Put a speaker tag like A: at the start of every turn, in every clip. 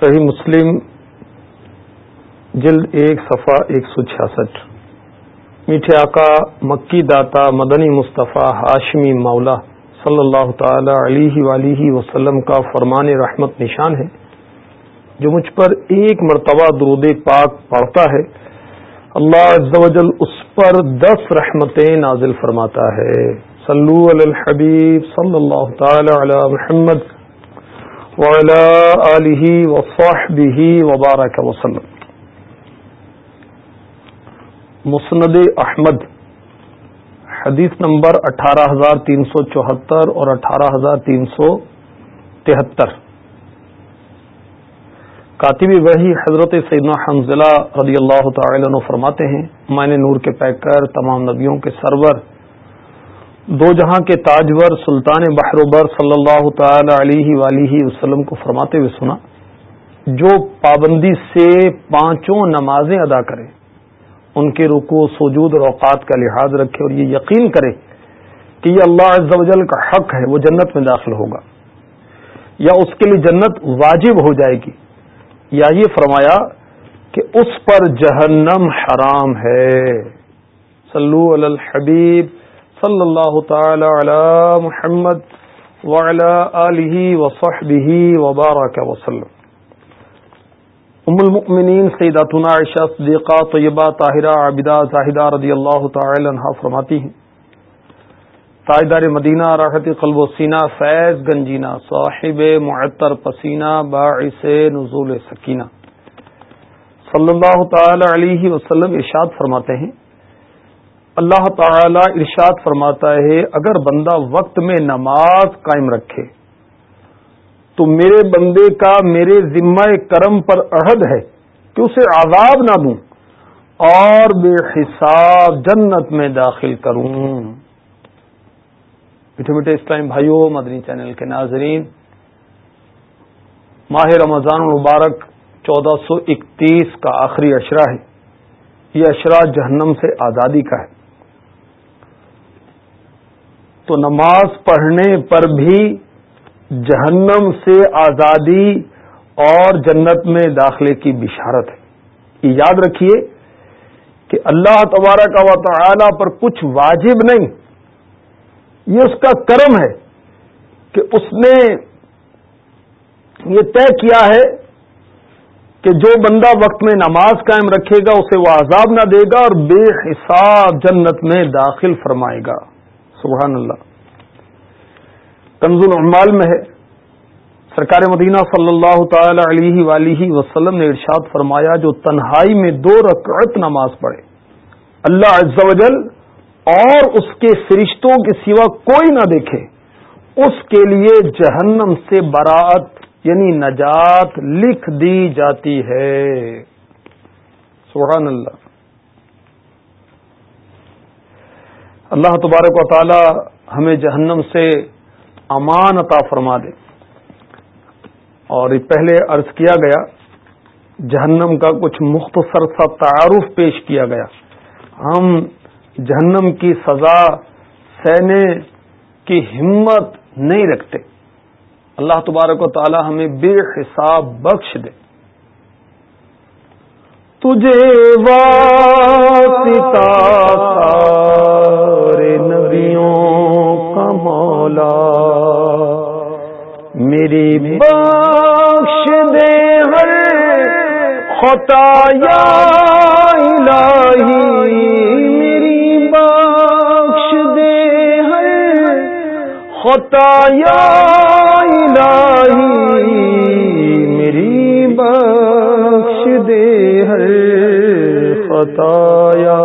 A: صحیح مسلم، جلد ایک، صفحہ ایک سو چھیاسٹھ۔ میٹھے آقا مکی داتا مدنی مصطفیٰ ہاشمی مولا صلی اللہ تعالی علیہ ولیہ وسلم کا فرمان رحمت نشان ہے، جو مجھ پر ایک مرتبہ درود پاک پڑھتا ہے۔ اللہ عز و جل اس پر دس رحمتیں نازل فرماتا ہے۔ صلو علی الحبیب صلی اللہ تعالی علی محمد۔ وصحبه وبارك وسلم. مسند احمد، حدیث نمبر اٹھارہ ہزار تین سو چوہتر اور اٹھارہ ہزار تین سو تہتر. کاتبی وحی حضرت سیدنا حمزلہ رضی اللہ تعالی عنہ فرماتے ہیں، میں نے نور کے پیکر تمام نبیوں کے سرور دو جہاں کے تاجور سلطان بحروبر صلی اللہ تعالی علیہ ولیہ وسلم کو فرماتے ہوئے سنا، جو پابندی سے پانچوں نمازیں ادا کرے، ان کے رکو سوجود اور اوقات کا لحاظ رکھے اور یہ یقین کرے کہ یہ اللہ عز و جل کا حق ہے، وہ جنت میں داخل ہوگا۔ یا اس کے لیے جنت واجب ہو جائے گی۔ یا یہ فرمایا کہ اس پر جہنم حرام ہے۔ صلو علی الحبیب۔ صلی اللہ تعالی علی محمد وعلی آلہ وصحبہ وبارک وسلم. ام المؤمنین سیداتنا عائشہ صدیقہ طیبہ طاہرہ عابدہ زاہدہ رضی اللہ تعالی عنہ فرماتی ہیں. تاجدار مدینہ، راحت قلب و سینہ، فیض گنجینہ، صاحب معطر پسینہ، باعث نزول سکینہ. صلی اللہ تعالی علیہ وسلم ارشاد فرماتے ہیں اللہ تعالی ارشاد فرماتا ہے، اگر بندہ وقت میں نماز قائم رکھے، تو میرے بندے کا میرے ذمہ کرم پر عہد ہے کہ اسے عذاب نہ دوں اور بے حساب جنت میں داخل کروں۔ میٹھے میٹھے اسلام بھائیوں، مدنی چینل کے ناظرین، ماہ رمضان المبارک چودہ سو اکتیس کا آخری اشرا ہے۔ یہ اشرا جہنم سے آزادی کا ہے۔ تو نماز پڑھنے پر بھی جہنم سے آزادی اور جنت میں داخلے کی بشارت ہے۔ یہ یاد رکھیے کہ اللہ تبارہ کا تعالی پر کچھ واجب نہیں، یہ اس کا کرم ہے کہ اس نے یہ طے کیا ہے کہ جو بندہ وقت میں نماز قائم رکھے گا، اسے وہ عذاب نہ دے گا اور بے حساب جنت میں داخل فرمائے گا۔ سبحان اللہ۔ کنز العمال میں ہے۔ سرکار مدینہ صلی اللہ تعالی علیہ ولیہ وسلم نے ارشاد فرمایا جو تنہائی میں دو رکعت نماز پڑھے۔ اللہ عز و جل اور اس کے فرشتوں کے سوا کوئی نہ دیکھے۔ اس کے لیے جہنم سے برات یعنی نجات لکھ دی جاتی ہے۔ سبحان اللہ۔ اللہ تبارک و تعالی ہمیں جہنم سے امان عطا فرما دے۔ اور پہلے عرض کیا گیا، جہنم کا کچھ مختصر سا تعارف پیش کیا گیا۔ ہم جہنم کی سزا سہنے کی ہمت نہیں رکھتے۔ اللہ تبارک و تعالی ہمیں بے حساب بخش دے۔ تجھے واسطہ سارے نبیوں کا مولا۔ میری بخش دے ہر خطایا الہی۔ میری بخش دے ہر خطایا الہی۔ میری بخش دے ہر خطایا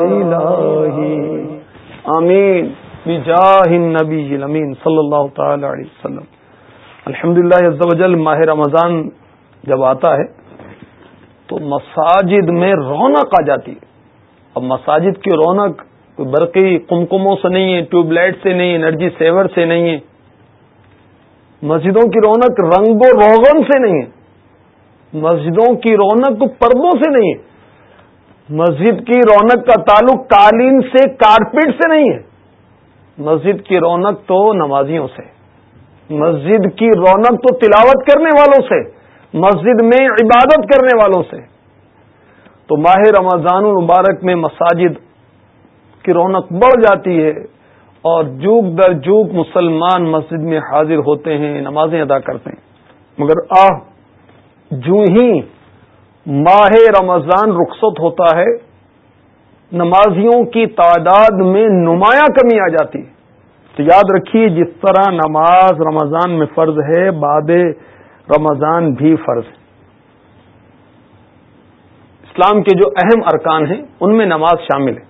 A: الہی۔ آمین. بجاہ النبی الامین صلی اللہ تعالی علیہ وسلم. الحمد للہ ماہ رمضان جب آتا ہے تو مساجد میں رونق آ جاتی ہے. اب مساجد کی رونق برقی کمکموں سے نہیں ہے، ٹیوب لائٹ سے نہیں انرجی سیور سے نہیں ہے. مسجدوں کی رونق رنگ و روغن سے نہیں ہے. مسجدوں کی رونق پردوں سے نہیں ہے. مسجد کی رونق کا تعلق قالین سے کارپیٹ سے نہیں ہے۔ مسجد کی رونق تو نمازیوں سے۔ مسجد کی رونق تو تلاوت کرنے والوں سے۔ مسجد میں عبادت کرنے والوں سے۔ تو ماہ رمضان المبارک میں مساجد کی رونق بڑھ جاتی ہے اور جوک در جوک مسلمان مسجد میں حاضر ہوتے ہیں، نمازیں ادا کرتے ہیں۔ مگر آ جو ہی ماہ رمضان رخصت ہوتا ہے، نمازیوں کی تعداد میں نمایاں کمی آ جاتی۔ تو یاد رکھیے، جس طرح نماز رمضان میں فرض ہے باد رمضان بھی فرض ہے۔ اسلام کے جو اہم ارکان ہیں، ان میں نماز شامل ہے۔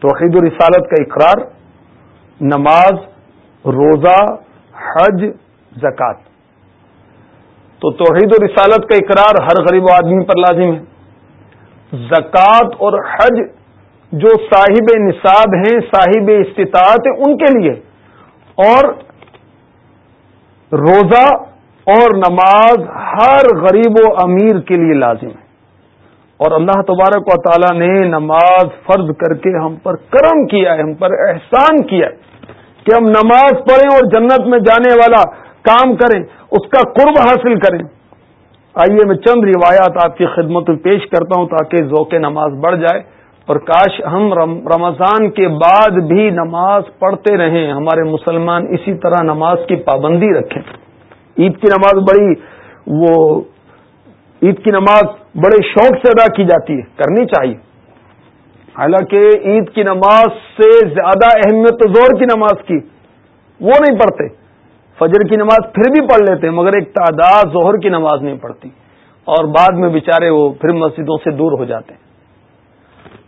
A: توحید الرسالت کا اقرار، نماز، روزہ، حج زکات تو توحید و رسالت کا اقرار ہر غریب آدمی پر لازم ہے۔ زکوٰۃ اور حج جو صاحب نصاب ہیں، صاحب استطاعت ہیں، ان کے لیے۔ اور روزہ اور نماز ہر غریب و امیر کے لیے لازم ہے۔ اور اللہ تبارک و تعالی نے نماز فرض کر کے ہم پر کرم کیا ہے، ہم پر احسان کیا ہے کہ ہم نماز پڑھیں اور جنت میں جانے والا کام کریں، اس کا قرب حاصل کریں۔ آئیے میں چند روایات آپ کی خدمت میں پیش کرتا ہوں تاکہ ذوق نماز بڑھ جائے۔ اور کاش ہم رمضان کے بعد بھی نماز پڑھتے رہیں، ہمارے مسلمان اسی طرح نماز کی پابندی رکھیں۔ عید کی نماز بڑی، وہ عید کی نماز بڑے شوق سے ادا کی جاتی ہے، کرنی چاہیے۔ حالانکہ عید کی نماز سے زیادہ اہمیت زور کی نماز کی، وہ نہیں پڑھتے۔ فجر کی نماز پھر بھی پڑھ لیتے ہیں، مگر ایک تعداد ظہر کی نماز نہیں پڑھتی۔ اور بعد میں بےچارے وہ پھر مسجدوں سے دور ہو جاتے ہیں۔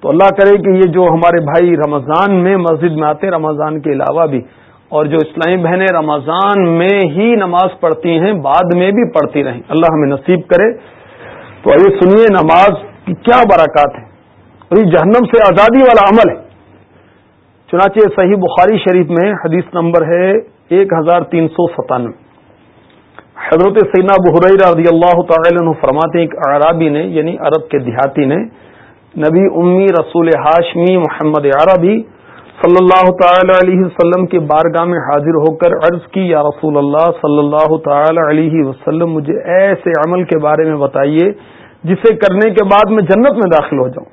A: تو اللہ کرے کہ یہ جو ہمارے بھائی رمضان میں مسجد میں آتے رمضان کے علاوہ بھی، اور جو اسلامی بہنیں رمضان میں ہی نماز پڑھتی ہیں، بعد میں بھی پڑھتی رہیں۔ اللہ ہمیں نصیب کرے۔ تو آئیے سنیے نماز کی کیا برکات ہے اور یہ جہنم سے آزادی والا عمل ہے۔ چنانچہ صحیح بخاری شریف میں حدیث نمبر ہے ایک ہزار تین سو ستانوے۔ حضرت سینا بحر رضی اللہ تعالی عنہ فرماتے ایک عرابی نے یعنی عرب کے دیہاتی نے، نبی امی رسول ہاشمی محمد عربی صلی اللہ تعالی علیہ وسلم کے بارگاہ میں حاضر ہو کر عرض کی، یا رسول اللہ صلی اللہ تعالی علیہ وسلم، مجھے ایسے عمل کے بارے میں بتائیے جسے کرنے کے بعد میں جنت میں داخل ہو جاؤں.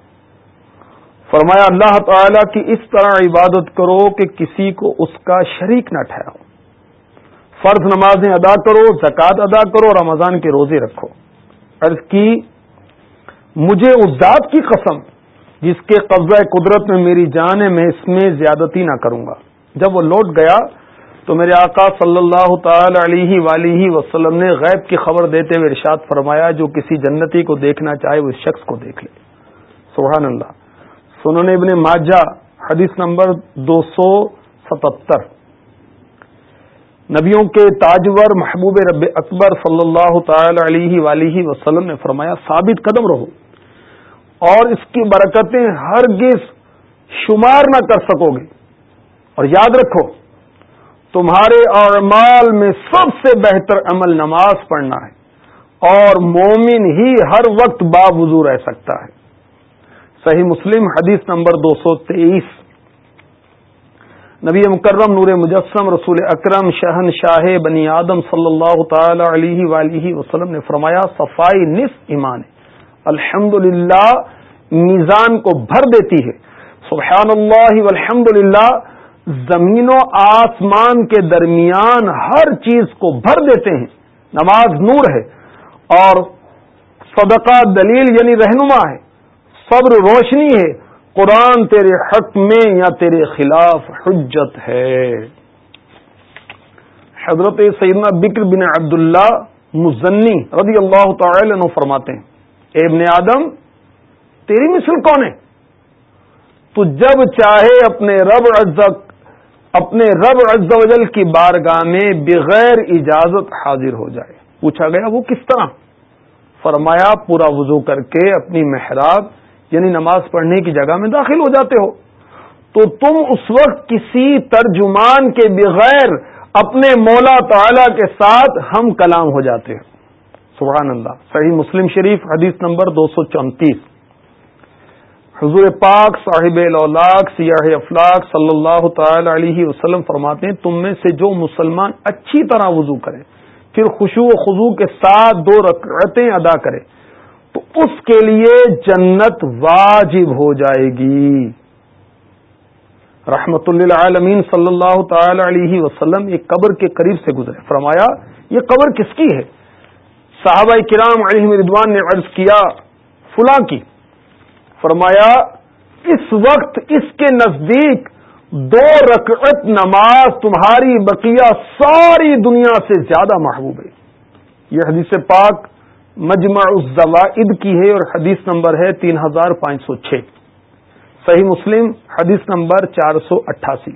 A: فرمایا، اللہ تعالی کی اس طرح عبادت کرو کہ کسی کو اس کا شریک نہ ٹھہراؤ۔ فرض نمازیں ادا کرو، زکوٰۃ ادا کرو، رمضان کے روزے رکھو۔ عرض کی، مجھے اس ذات کی قسم جس کے قبضہ قدرت میں میری جان ہے، میں اس میں زیادتی نہ کروں گا۔ جب وہ لوٹ گیا تو میرے آقا صلی اللہ تعالی علیہ ولی وسلم نے غیب کی خبر دیتے ہوئے ارشاد فرمایا، جو کسی جنتی کو دیکھنا چاہے، وہ اس شخص کو دیکھ لے۔ سبحان اللہ۔ سنن ابن ماجہ حدیث نمبر دو سو ستہتر نبیوں کے تاجور محبوب رب اکبر صلی اللہ تعالی علیہ ولی وسلم نے فرمایا، ثابت قدم رہو اور اس کی برکتیں ہرگز شمار نہ کر سکو گے۔ اور یاد رکھو، تمہارے اعمال میں سب سے بہتر عمل نماز پڑھنا ہے اور مومن ہی ہر وقت باوضو رہ سکتا ہے۔ صحیح مسلم، حدیث نمبر دو سو تیئیس۔ نبی مکرم، نور مجسم، رسول اکرم، شہن شاہ بنی آدم صلی اللہ تعالی علیہ ولیہ وسلم نے فرمایا، صفائی نصف ایمان الحمد للہ میزان کو بھر دیتی ہے۔ سبحان اللہ والحمد للہ زمین و آسمان کے درمیان ہر چیز کو بھر دیتے ہیں۔ نماز نور ہے اور صدقہ دلیل یعنی رہنما ہے۔ صبر روشنی ہے۔ قرآن تیرے حق میں یا تیرے خلاف حجت ہے۔ حضرت سیدنا بکر بن عبداللہ مزنی رضی اللہ تعالی عنہ فرماتے ہیں، اے ابن آدم، تیری مثل کون ہے؟ تو جب چاہے اپنے رب عزت اپنے رب عز و جل کی بارگاہ میں بغیر اجازت حاضر ہو جائے۔ پوچھا گیا، وہ کس طرح؟ فرمایا، پورا وضو کر کے اپنی محراب یعنی نماز پڑھنے کی جگہ میں داخل ہو جاتے ہو۔ تو تم اس وقت کسی ترجمان کے بغیر اپنے مولا تعالی کے ساتھ ہم کلام ہو جاتے ہیں۔ سبحان اللہ۔ صحیح مسلم شریف حدیث نمبر دو سو چونتیس۔ حضور پاک صاحب سیاح افلاق صلی اللہ تعالی علیہ وسلم فرماتے ہیں، تم میں سے جو مسلمان اچھی طرح وضو کرے پھر خوشو و خضو کے ساتھ دو رکعتیں ادا کرے تو اس کے لیے جنت واجب ہو جائے گی۔ رحمت اللہ عالمین صلی اللہ تعالی علیہ وسلم ایک قبر کے قریب سے گزرے۔ فرمایا، یہ قبر کس کی ہے؟ صحابہ کرام علیہ ردوان نے عرض کیا، فلاں کی۔ فرمایا، اس وقت اس کے نزدیک دو رکعت نماز تمہاری بقیہ ساری دنیا سے زیادہ محبوب ہے۔ یہ حدیث پاک مجمع الزوائد کی ہے اور حدیث نمبر ہے تین ہزار پانچ سو چھ۔ صحیح مسلم، حدیث نمبر چار سو اٹھاسی۔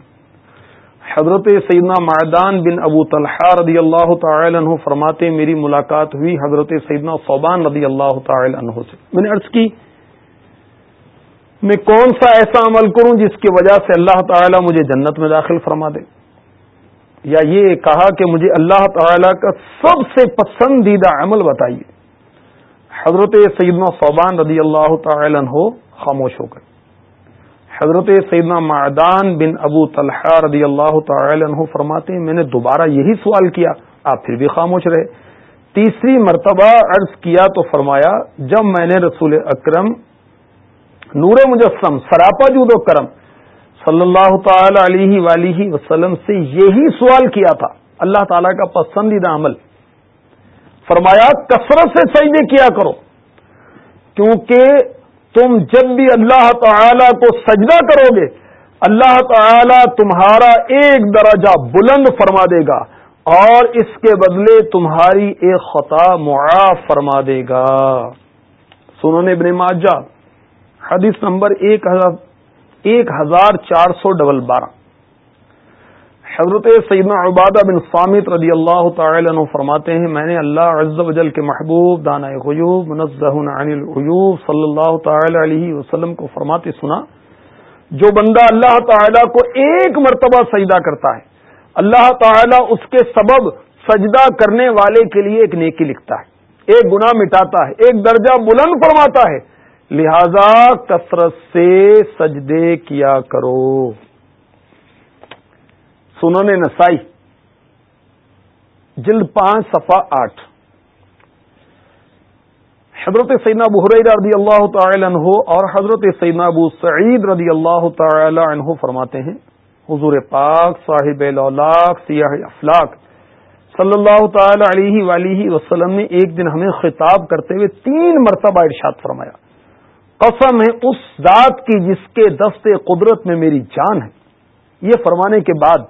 A: حضرت سیدنا معدان بن ابو طلحہ رضی اللہ تعالی عنہ فرماتے میری ملاقات ہوئی حضرت سیدنا صوبان رضی اللہ تعالی عنہ سے۔ میں نے عرض کی، میں کون سا ایسا عمل کروں جس کی وجہ سے اللہ تعالی مجھے جنت میں داخل فرما دے؟ یا یہ کہا کہ مجھے اللہ تعالی کا سب سے پسندیدہ عمل بتائیے۔ حضرت سیدنا صوبان رضی اللہ تعالی عنہ خاموش ہو گئے۔ حضرت سیدنا معدان بن ابو طلحہ رضی اللہ تعالی عنہ فرماتے ہیں، میں نے دوبارہ یہی سوال کیا، آپ پھر بھی خاموش رہے۔ تیسری مرتبہ عرض کیا تو فرمایا، جب میں نے رسول اکرم نور مجسم، سراپا جود و کرم صلی اللہ تعالی علیہ ولیہ وسلم سے یہی سوال کیا تھا۔ اللہ تعالی کا پسندیدہ عمل فرمایا، کثرت سے سجدے کیا کرو، کیونکہ تم جب بھی اللہ تعالی کو سجدہ کرو گے، اللہ تعالی تمہارا ایک درجہ بلند فرما دے گا، اور اس کے بدلے تمہاری ایک خطا معاف فرما دے گا۔ سنو نے ابن ماجہ، حدیث نمبر ایک ہزار چار سو ڈبل بارہ۔ حضرت سیدنا عبادہ بن سامت رضی اللہ تعالی عنہ فرماتے ہیں، میں نے اللہ عز و جل کے محبوب دانا غیوب منزہ عن العیوب صلی اللہ تعالی علیہ وسلم کو فرماتے سنا۔ جو بندہ اللہ تعالی کو ایک مرتبہ سجدہ کرتا ہے، اللہ تعالی اس کے سبب سجدہ کرنے والے کے لیے ایک نیکی لکھتا ہے، ایک گناہ مٹاتا ہے، ایک درجہ بلند فرماتا ہے۔ لہذا کثرت سے سجدے کیا کرو۔ سنن نسائی، جلد پانچ صفا آٹھ۔ حضرت سیدنا ابو حریرہ رضی اللہ تعالی عنہ اور حضرت سیدنا ابو سعید رضی اللہ تعالی عنہ فرماتے ہیں، حضور پاک صاحب سیاح افلاق صلی اللہ تعالی علیہ ولیہ وسلم نے ایک دن ہمیں خطاب کرتے ہوئے تین مرتبہ ارشاد فرمایا۔ قسم ہے اس ذات کی جس کے دست قدرت میں میری جان ہے۔ یہ فرمانے کے بعد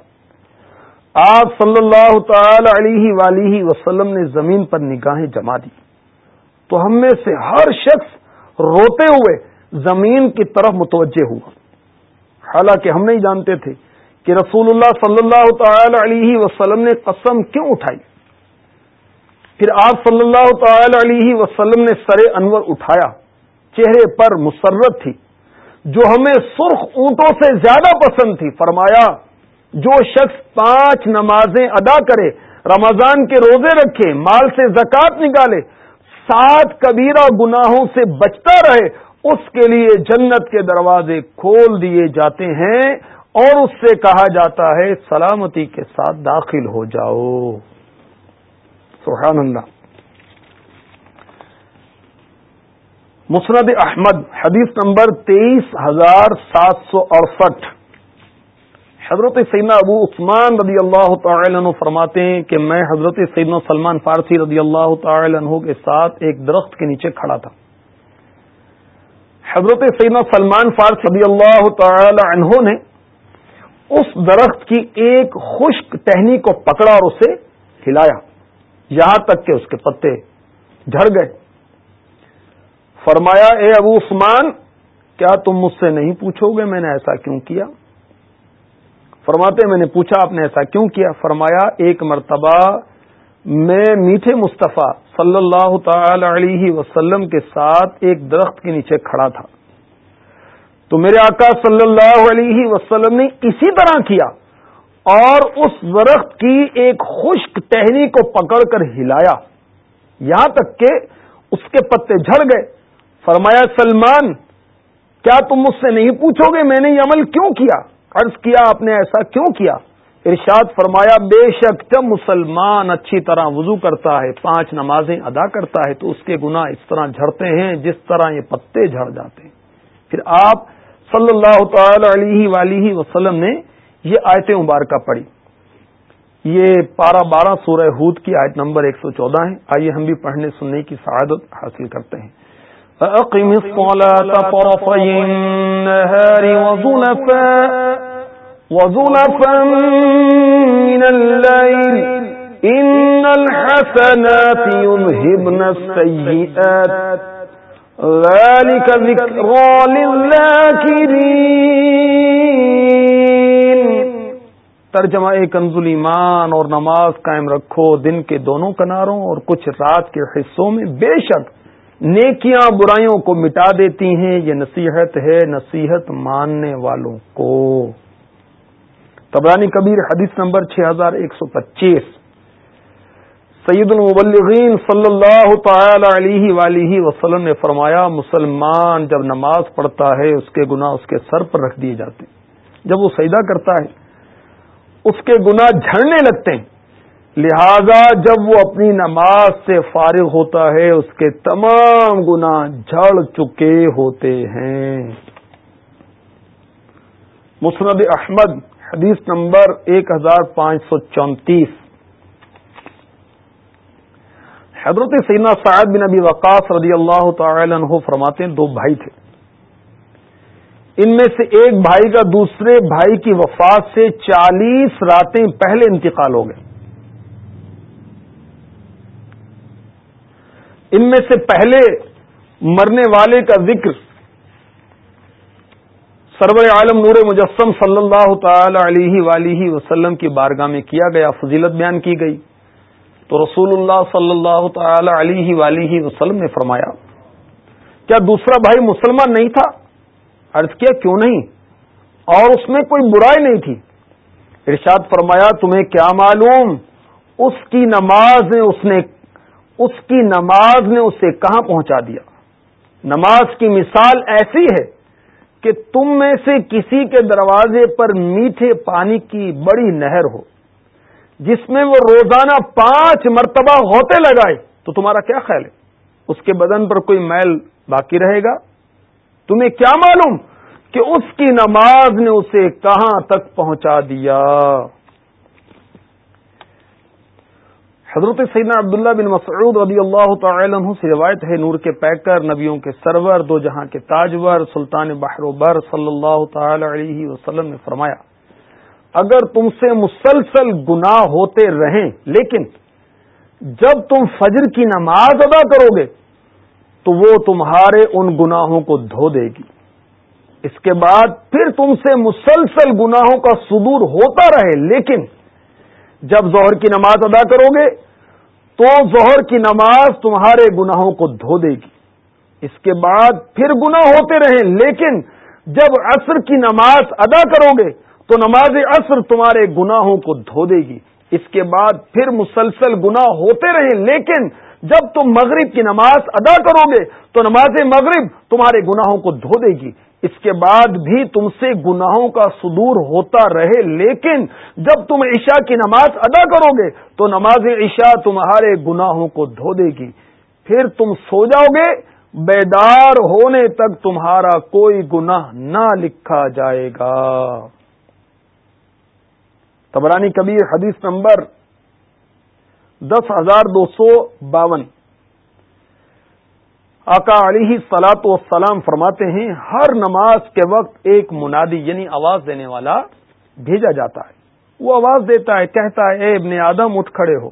A: آپ صلی اللہ تعالی علیہ ولیہ وسلم نے زمین پر نگاہیں جما دی۔ تو ہم میں سے ہر شخص روتے ہوئے زمین کی طرف متوجہ ہوا۔ حالانکہ ہم نہیں جانتے تھے کہ رسول اللہ صلی اللہ تعالی علیہ وسلم نے قسم کیوں اٹھائی۔ پھر آپ صلی اللہ تعالی علیہ وسلم نے سر انور اٹھایا۔ چہرے پر مسرت تھی۔ جو ہمیں سرخ اونٹوں سے زیادہ پسند تھی۔ فرمایا جو شخص پانچ نمازیں ادا کرے، رمضان کے روزے رکھے، مال سے زکات نکالے، سات کبیرہ گناہوں سے بچتا رہے، اس کے لیے جنت کے دروازے کھول دیے جاتے ہیں اور اس سے کہا جاتا ہے، سلامتی کے ساتھ داخل ہو جاؤ۔ سبحان اللہ۔ مسند احمد، حدیث نمبر تیئیس ہزار سات سو اڑسٹھ۔ حضرت سیدنا ابو عثمان رضی اللہ تعالی عنہ فرماتے ہیں کہ میں حضرت سیدنا سلمان فارسی رضی اللہ تعالی عنہ کے ساتھ ایک درخت کے نیچے کھڑا تھا۔ حضرت سیدنا سلمان فارسی رضی اللہ تعالی عنہ نے اس درخت کی ایک خشک ٹہنی کو پکڑا اور اسے ہلایا۔ یہاں تک کہ اس کے پتے جھڑ گئے۔ فرمایا، اے ابو عثمان، کیا تم مجھ سے نہیں پوچھو گے میں نے ایسا کیوں کیا؟ فرماتے میں نے پوچھا، آپ نے ایسا کیوں کیا؟ فرمایا، ایک مرتبہ میں میٹھے مصطفیٰ صلی اللہ تعالی علیہ وسلم کے ساتھ ایک درخت کے نیچے کھڑا تھا۔ تو میرے آقا صلی اللہ علیہ وسلم نے اسی طرح کیا اور اس درخت کی ایک خشک ٹہنی کو پکڑ کر ہلایا۔ یہاں تک کہ اس کے پتے جھڑ گئے۔ فرمایا، سلمان، کیا تم مجھ سے نہیں پوچھو گے میں نے یہ عمل کیوں کیا؟ عرض کیا آپ نے ایسا کیوں کیا؟ ارشاد فرمایا، بے شک جب مسلمان اچھی طرح وضو کرتا ہے، پانچ نمازیں ادا کرتا ہے، تو اس کے گناہ اس طرح جھڑتے ہیں جس طرح یہ پتے جھڑ جاتے ہیں۔ پھر آپ صلی اللہ تعالی علیہ ولی وسلم نے یہ آیت مبارکہ پڑھی۔ یہ پارہ بارہ سورہ ہود کی آیت نمبر ایک سو چودہ ہے۔ آئیے ہم بھی پڑھنے سننے کی سعادت حاصل کرتے ہیں۔ فأقم الصلاة طرفي النهار وزلفا وزلفا من الليل إن الحسنات يذهبن السيئات ذلك ذكرى للذاكرين۔ ترجمہ کنز ایمان اور نماز قائم رکھو دن کے دونوں کناروں اور کچھ رات کے حصوں میں بے شک نیکیاں برائیوں کو مٹا دیتی ہیں، یہ نصیحت ہے نصیحت ماننے والوں کو۔ تبرانی کبیر حدیث نمبر چھ ہزار ایک سو پچیس۔ سید المبلغین صلی اللہ تعالی علیہ ولیہ وسلم نے فرمایا، مسلمان جب نماز پڑھتا ہے، اس کے گناہ اس کے سر پر رکھ دیے جاتے ہیں۔ جب وہ سیدا کرتا ہے، اس کے گناہ جھڑنے لگتے ہیں۔ لہذا جب وہ اپنی نماز سے فارغ ہوتا ہے، اس کے تمام گنا جھڑ چکے ہوتے ہیں۔ مسند احمد، حدیث نمبر ایک ہزار پانچ سو چونتیس۔ حضرت سینا سعد بن ابی وقاص رضی اللہ تعالی عنہ فرماتے ہیں، دو بھائی تھے۔ ان میں سے ایک بھائی کا دوسرے بھائی کی وفات سے چالیس راتیں پہلے انتقال ہو گئے۔ ان میں سے پہلے مرنے والے کا ذکر سرور عالم نور مجسم صلی اللہ تعالی علیہ ولیہ وسلم کی بارگاہ میں کیا گیا، فضیلت بیان کی گئی۔ تو رسول اللہ صلی اللہ تعالی علیہ ولیہ وسلم نے فرمایا، کیا دوسرا بھائی مسلمان نہیں تھا؟ عرض کیا، کیوں نہیں؟ اور اس میں کوئی برائی نہیں تھی۔ ارشاد فرمایا، تمہیں کیا معلوم؟ اس کی نماز نے اس نے اس کی نماز نے اسے کہاں پہنچا دیا؟ نماز کی مثال ایسی ہے کہ تم میں سے کسی کے دروازے پر میٹھے پانی کی بڑی نہر ہو، جس میں وہ روزانہ پانچ مرتبہ ہوتے لگائے، تو تمہارا کیا خیال ہے؟ اس کے بدن پر کوئی میل باقی رہے گا؟ تمہیں کیا معلوم کہ اس کی نماز نے اسے کہاں تک پہنچا دیا؟ حضرت سیدنا عبداللہ بن مسعود رضی اللہ تعالی عنہ سے روایت ہے، نور کے پیکر، نبیوں کے سرور، دو جہاں کے تاجور، سلطان بحر و بر صلی اللہ تعالی علیہ وسلم نے فرمایا، اگر تم سے مسلسل گناہ ہوتے رہیں، لیکن جب تم فجر کی نماز ادا کرو گے، تو وہ تمہارے ان گناہوں کو دھو دے گی۔ اس کے بعد پھر تم سے مسلسل گناہوں کا صدور ہوتا رہے، لیکن جب ظہر کی نماز ادا کرو گے تو ظہر کی نماز تمہارے گناہوں کو دھو دے گی۔ اس کے بعد پھر گناہ ہوتے رہیں، لیکن جب عصر کی نماز ادا کرو گے تو نماز عصر تمہارے گناہوں کو دھو دے گی۔ اس کے بعد پھر مسلسل گناہ ہوتے رہیں، لیکن جب تم مغرب کی نماز ادا کرو گے تو نماز مغرب تمہارے گناہوں کو دھو دے گی۔ اس کے بعد بھی تم سے گناہوں کا صدور ہوتا رہے، لیکن جب تم عشاء کی نماز ادا کرو گے تو نماز عشاء تمہارے گناہوں کو دھو دے گی۔ پھر تم سو جاؤ گے، بیدار ہونے تک تمہارا کوئی گناہ نہ لکھا جائے گا۔ تبرانی کبیر، حدیث نمبر دس ہزار دو سو باون۔ آقا علیہ سلاط وسلام فرماتے ہیں، ہر نماز کے وقت ایک منادی یعنی آواز دینے والا بھیجا جاتا ہے۔ وہ آواز دیتا ہے، کہتا ہے، اے ابن آدم، اٹھ کھڑے ہو۔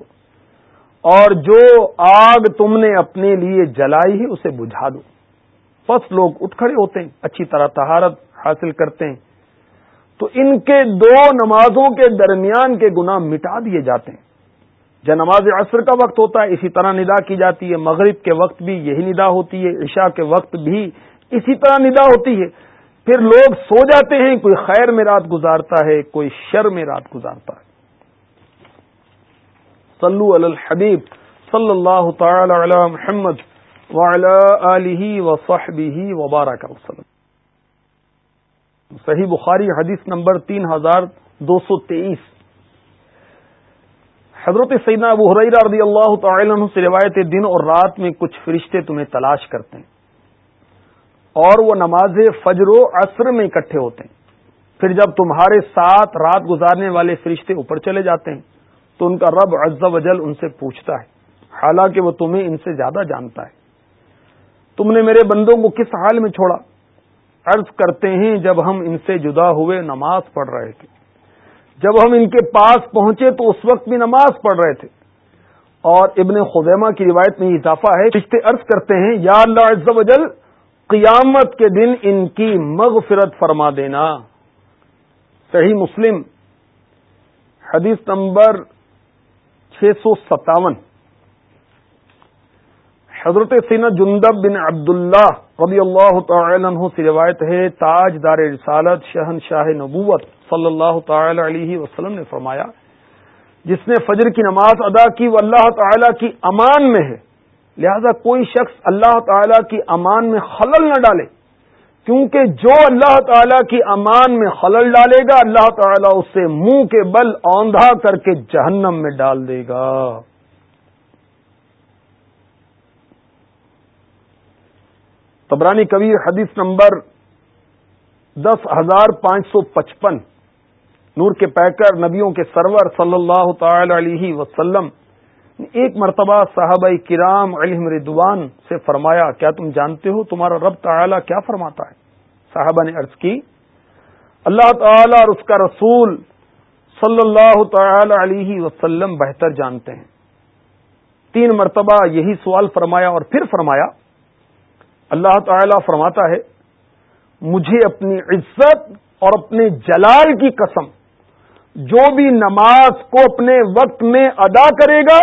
A: اور جو آگ تم نے اپنے لیے جلائی ہے، اسے بجھا دو۔ بس لوگ اٹھ کھڑے ہوتے ہیں، اچھی طرح تہارت حاصل کرتے ہیں۔ تو ان کے دو نمازوں کے درمیان کے گناہ مٹا دیے جاتے ہیں۔ جب نماز عصر کا وقت ہوتا ہے، اسی طرح ندا کی جاتی ہے۔ مغرب کے وقت بھی یہی ندا ہوتی ہے، عشاء کے وقت بھی اسی طرح ندا ہوتی ہے۔ پھر لوگ سو جاتے ہیں، کوئی خیر میں رات گزارتا ہے، کوئی شر میں رات گزارتا ہے۔ صلو علی الحبیب صلی اللہ تعالی علی محمد وبارک وسلم۔ صحیح بخاری حدیث نمبر تین ہزار دو سو تیئیس۔ حضرت سیدنا ابو حریرہ رضی اللہ تعالی عنہ سے روایت دن اور رات میں کچھ فرشتے تمہیں تلاش کرتے ہیں۔ اور وہ نماز فجر و عصر میں اکٹھے ہوتے ہیں۔ پھر جب تمہارے ساتھ رات گزارنے والے فرشتے اوپر چلے جاتے ہیں، تو ان کا رب عز و جل ان سے پوچھتا ہے۔ حالانکہ وہ تمہیں ان سے زیادہ جانتا ہے۔ تم نے میرے بندوں کو کس حال میں چھوڑا؟ عرض کرتے ہیں، جب ہم ان سے جدا ہوئے نماز پڑھ رہے تھے۔ جب ہم ان کے پاس پہنچے تو اس وقت بھی نماز پڑھ رہے تھے۔ اور ابن خدیمہ کی روایت میں اضافہ ہے رشتے عرض کرتے ہیں، یا اللہ عز و جل، قیامت کے دن ان کی مغفرت فرما دینا۔ صحیح مسلم، حدیث نمبر چھ سو ستاون۔ حضرت سینا جندب بن عبداللہ رضی اللہ تعالی عنہ سے روایت ہے تاج دار رسالت شہن شاہ نبوت صلی اللہ تعالی علیہ وسلم نے فرمایا، جس نے فجر کی نماز ادا کی وہ اللہ تعالی کی امان میں ہے۔ لہذا کوئی شخص اللہ تعالی کی امان میں خلل نہ ڈالے، کیونکہ جو اللہ تعالی کی امان میں خلل ڈالے گا، اللہ تعالی اسے منہ کے بل اوندھا کر کے جہنم میں ڈال دے گا۔ تبرانی کبیر حدیث نمبر دس ہزار پانچ سو پچپن، نور کے پیکر نبیوں کے سرور صلی اللہ تعالی علیہ وسلم ایک مرتبہ صحابہ کرام علم ردوان سے فرمایا، کیا تم جانتے ہو تمہارا رب تعالی کیا فرماتا ہے؟ صحابہ نے عرض کی، اللہ تعالی اور اس کا رسول صلی اللہ تعالی علیہ وسلم بہتر جانتے ہیں۔ تین مرتبہ یہی سوال فرمایا اور پھر فرمایا اللہ تعالی فرماتا ہے، مجھے اپنی عزت اور اپنے جلال کی قسم، جو بھی نماز کو اپنے وقت میں ادا کرے گا،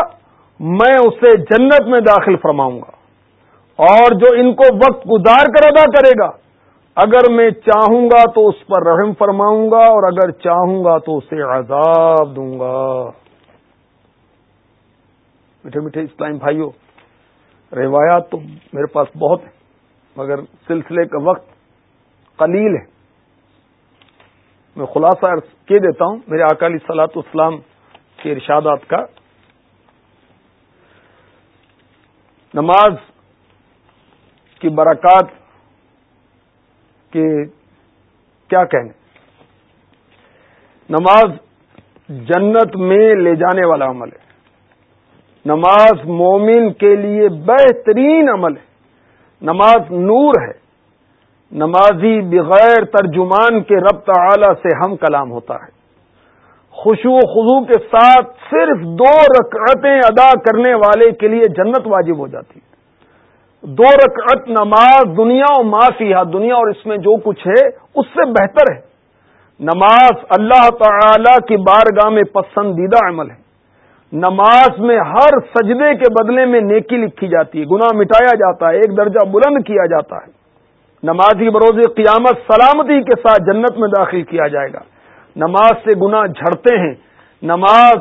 A: میں اسے جنت میں داخل فرماؤں گا۔ اور جو ان کو وقت گزار کر ادا کرے گا، اگر میں چاہوں گا تو اس پر رحم فرماؤں گا، اور اگر چاہوں گا تو اسے عذاب دوں گا۔ میٹھے میٹھے اسلام بھائیوں روایات تو میرے پاس بہت ہیں۔ مگر سلسلے کا وقت قلیل ہے۔ میں خلاصہ کے دیتا ہوں، میرے اکالی سلاط اسلام کے ارشادات کا۔ نماز کی برکات کے کیا کہنے نماز جنت میں لے جانے والا عمل ہے۔ نماز مومن کے لیے بہترین عمل ہے۔ نماز نور ہے۔ نمازی بغیر ترجمان کے رب تعالی سے ہم کلام ہوتا ہے۔ خوشو خضو کے ساتھ صرف دو رکعتیں ادا کرنے والے کے لیے جنت واجب ہو جاتی ہے۔ دو رکعت نماز دنیا و معافیہ دنیا اور اس میں جو کچھ ہے، اس سے بہتر ہے۔ نماز اللہ تعالی کی بارگاہ میں پسندیدہ عمل ہے۔ نماز میں ہر سجدے کے بدلے میں نیکی لکھی جاتی ہے، گناہ مٹایا جاتا ہے، ایک درجہ بلند کیا جاتا ہے۔ نمازی بروز قیامت سلامتی کے ساتھ جنت میں داخل کیا جائے گا۔ نماز سے گناہ جھڑتے ہیں۔ نماز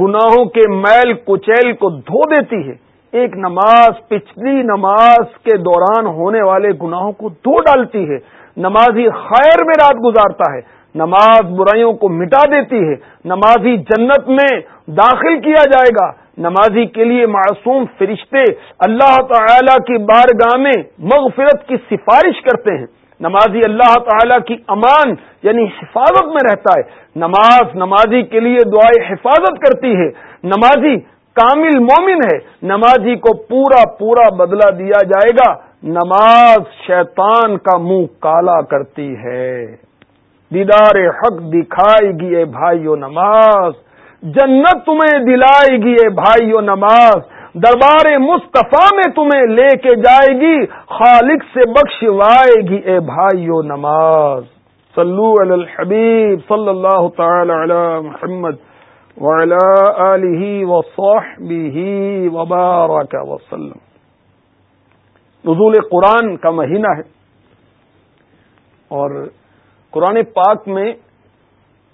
A: گناہوں کے میل کچیل کو دھو دیتی ہے۔ ایک نماز، پچھلی نماز کے دوران ہونے والے گناہوں کو دھو ڈالتی ہے۔ نمازی خیر میں رات گزارتا ہے۔ نماز برائیوں کو مٹا دیتی ہے۔ نمازی جنت میں داخل کیا جائے گا۔ نمازی کے لیے معصوم فرشتے اللہ تعالی کی بارگاہ میں مغفرت کی سفارش کرتے ہیں۔ نمازی اللہ تعالی کی امان یعنی حفاظت میں رہتا ہے۔ نماز نمازی کے لیے دعائیں حفاظت کرتی ہے۔ نمازی کامل مومن ہے۔ نمازی کو پورا پورا بدلہ دیا جائے گا۔ نماز شیطان کا منہ کالا کرتی ہے۔ دیدار حق دکھائے گی اے بھائیو نماز۔ جنت تمہیں دلائے گی، اے بھائیو نماز۔ دربار مصطفیٰ میں تمہیں لے کے جائے گی، خالق سے بخشوائے گی، اے بھائیو نماز۔ صلو علی الحبیب صلی اللہ تعالی علی محمد وعلی آلہ وصحبہ وبارک وسلم۔ نزول قرآن کا مہینہ ہے اور قرآن پاک میں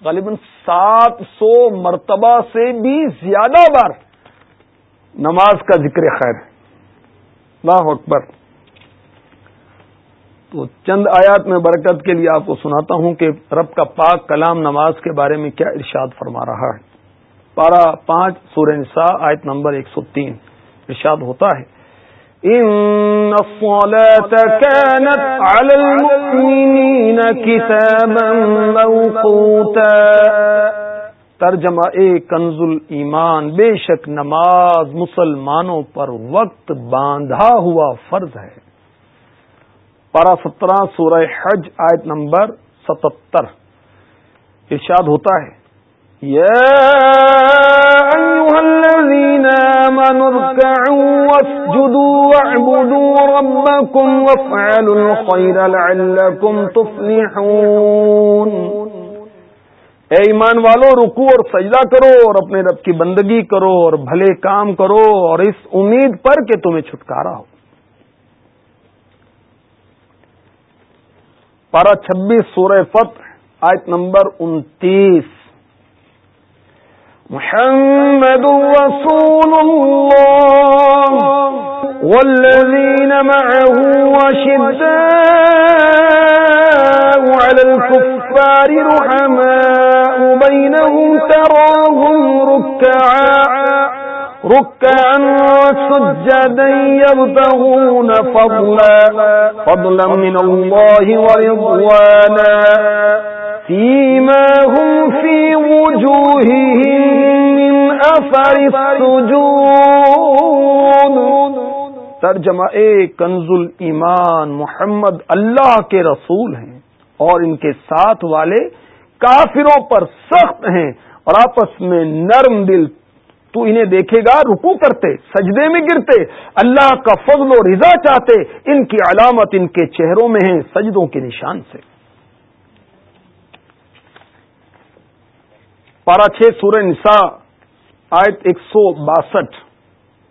A: غالباً سات سو مرتبہ سے بھی زیادہ بار نماز کا ذکر خیر اللہ اکبر۔ تو چند آیات میں برکت کے لیے آپ کو سناتا ہوں کہ رب کا پاک کلام نماز کے بارے میں کیا ارشاد فرما رہا ہے۔ پارہ پانچ سورہ نساء، آیت نمبر ایک سو تین۔ ارشاد ہوتا ہے ترجمہ اے کنز ایمان بے شک نماز مسلمانوں پر وقت باندھا ہوا فرض ہے۔ پارا سترہ، سورہ حج، آیت نمبر ستتر۔ ارشاد ہوتا ہے اے ایمان والو رکو اور سجدہ کرو اور اپنے رب کی بندگی کرو اور بھلے کام کرو اور اس امید پر کہ تمہیں چھٹکارا ہو۔ پارا چھبیس سورہ فتح، آیت نمبر انتیس۔ محمد رسول الله والذين معه وشداء على الكفار رحماء بينهم تراهم ركعا ركعا سجدا يبتغون فضلا فضلا من الله ورضوانا. فيما هم في وجوههم من أثر السجود۔ ترجمہ اے کنز ایمان، محمد اللہ کے رسول ہیں اور ان کے ساتھ والے کافروں پر سخت ہیں اور آپس میں نرم دل۔ تو انہیں دیکھے گا رکو کرتے، سجدے میں گرتے، اللہ کا فضل و رضا چاہتے، ان کی علامت ان کے چہروں میں ہے سجدوں کے نشان سے۔ پارا چھ سورہ نساء، آیت ایک سو باسٹھ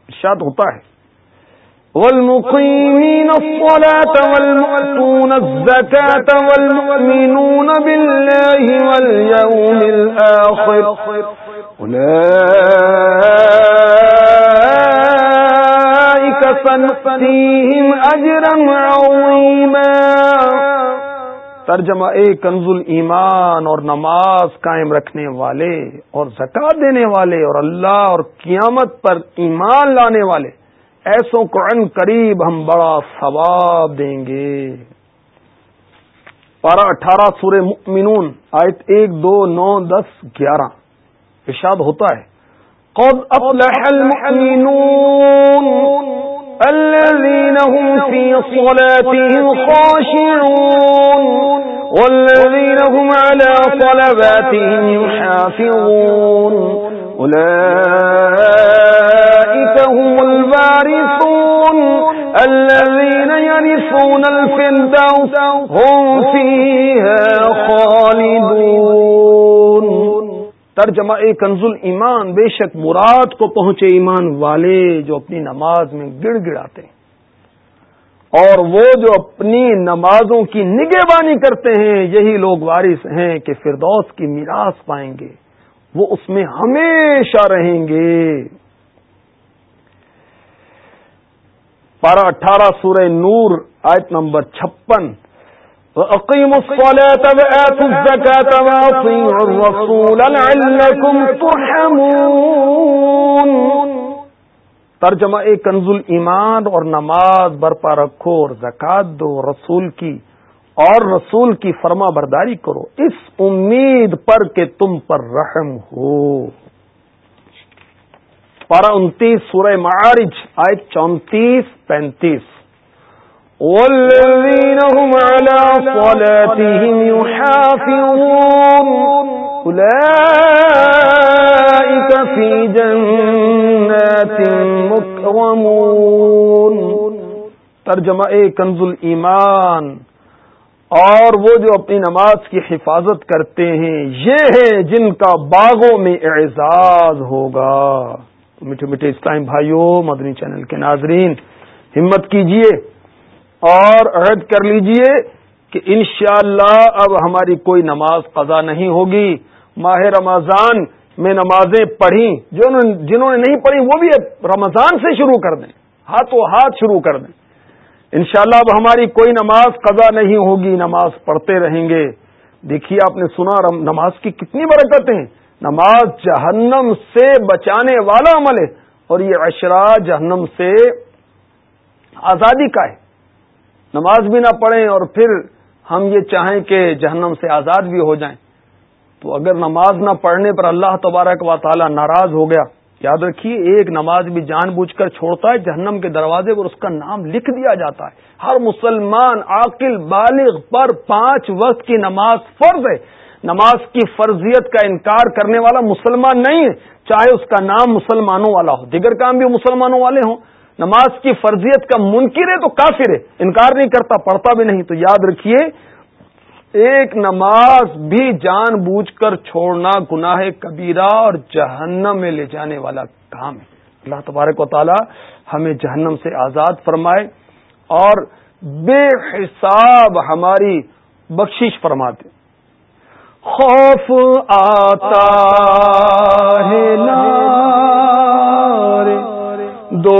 A: ارشاد ہوتا ہے۔ والمقيمين الصلاة والمؤتون الزكاة والمؤمنون بالله واليوم الآخر أولئك سنؤتيهم أجرا عظيما۔ ترجمہ اے کنز ایمان اور نماز قائم رکھنے والے اور زکات دینے والے اور اللہ اور قیامت پر ایمان لانے والے، ایسوں کو ان قریب ہم بڑا ثواب دیں گے۔ پارہ اٹھارہ سورہ مؤمنون، آیت ایک، دو، نو، دس، گیارہ۔ ارشاد ہوتا ہے، قد افلح المؤمنون الذين هم في صلاتهم خاشعون والذين هم على صلباتهم يحافظون. أولئك هم البارثون الذين يرثون الفردوس هم فيها خالدون. ترجمہ اے کنز ایمان، بے شک مراد کو پہنچے ایمان والے جو اپنی نماز میں گڑ گڑاتے ہیں۔ اور وہ جو اپنی نمازوں کی نگہبانی کرتے ہیں، یہی لوگ وارث ہیں کہ فردوس کی میراث پائیں گے۔ وہ اس میں ہمیشہ رہیں گے۔ پارہ اٹھارہ سورہ نور، آیت نمبر چھپن۔ وأقيموا الصلاة وآتوا الزكاة وأطيعوا الرسول لعلكم ترحمون. ترجمہ ایک کنز ایمان اور نماز برپا رکھو اور زکات دو رسول کی اور رسول کی فرما برداری کرو۔ اس امید پر کہ تم پر رحم ہو۔ پارہ انتیس سورہ معارج آئے چونتیس پینتیس۔ والذين هم على صلاتهم يحافظون. أولئك في جنات مكرمون. ترجمہ اے کنز ایمان اور وہ جو اپنی نماز کی حفاظت کرتے ہیں، یہ ہے جن کا باغوں میں اعزاز ہوگا. میٹھے میٹھے اسلام بھائیوں مدنی چینل کے ناظرین، ہمت کیجیے۔ اور عہد کر لیجیے کہ انشاءاللہ اب ہماری کوئی نماز قضا نہیں ہوگی۔ ماہ رمضان میں نمازیں پڑھی جو جنہوں نے نہیں پڑھی، وہ بھی رمضان سے شروع کر دیں۔ ہاتھوں ہاتھ شروع کر دیں۔ انشاءاللہ اب ہماری کوئی نماز قضا نہیں ہوگی۔ نماز پڑھتے رہیں گے۔ دیکھیے آپ نے سنا نماز کی کتنی برکتیں ہیں۔ نماز جہنم سے بچانے والا عمل ہے۔ اور یہ اشرا جہنم سے آزادی کا ہے۔ نماز بھی نہ پڑھیں اور پھر ہم یہ چاہیں کہ جہنم سے آزاد بھی ہو جائیں۔ تو اگر نماز نہ پڑھنے پر اللہ تبارک و تعالی ناراض ہو گیا، یاد رکھیے، ایک نماز بھی جان بوجھ کر چھوڑتا ہے، جہنم کے دروازے پر اس کا نام لکھ دیا جاتا ہے۔ ہر مسلمان عاقل بالغ پر پانچ وقت کی نماز فرض ہے۔ نماز کی فرضیت کا انکار کرنے والا مسلمان نہیں ہے، چاہے اس کا نام مسلمانوں والا ہو، دیگر کام بھی مسلمانوں والے ہوں۔ نماز کی فرضیت کا منکر ہے تو کافر ہے، انکار نہیں کرتا، پڑھتا بھی نہیں، تو یاد رکھیے، ایک نماز بھی جان بوجھ کر چھوڑنا گناہ کبیرہ اور جہنم میں لے جانے والا کام ہے۔ اللہ تبارک و تعالی ہمیں جہنم سے آزاد فرمائے اور بے حساب ہماری بخشش فرماتے۔ خوف آتا ہے دو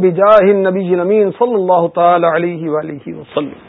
A: بجاہ النبی امین صلی اللہ تعالی علیہ وآلہ وسلم.